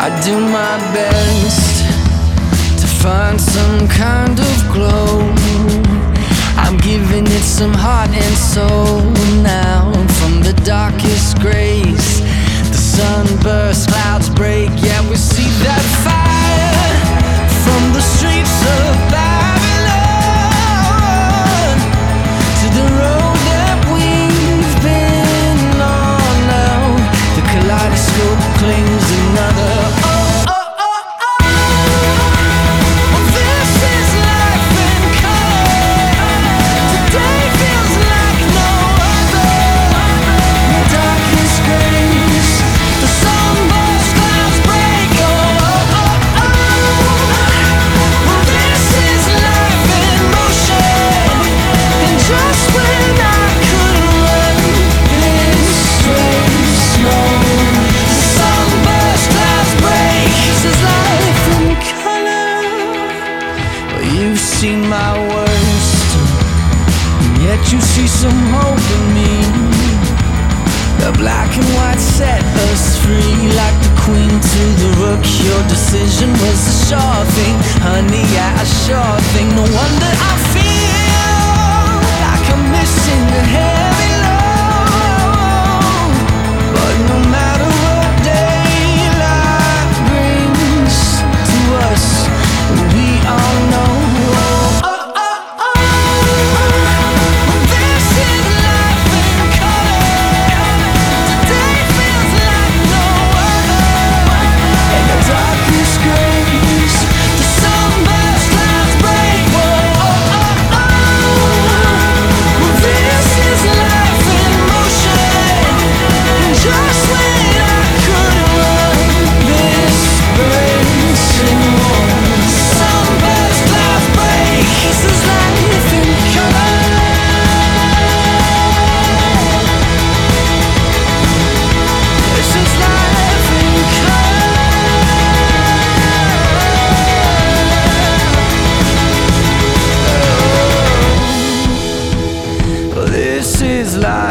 I do my best to find some kind of glow. I'm giving it some heart and soul now. From the darkest grace, the sun bursts, clouds break. Yeah, we see that fire seen my worst, and yet you see some hope in me. The black and white set us free like the queen to the rook. Your decision was a sure thing, honey. Yeah, a sure thing. No wonder I feel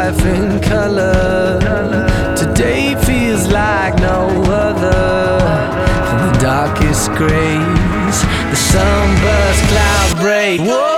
life in color. Today feels like no other. From the darkest grays, the sunburst clouds break. Whoa.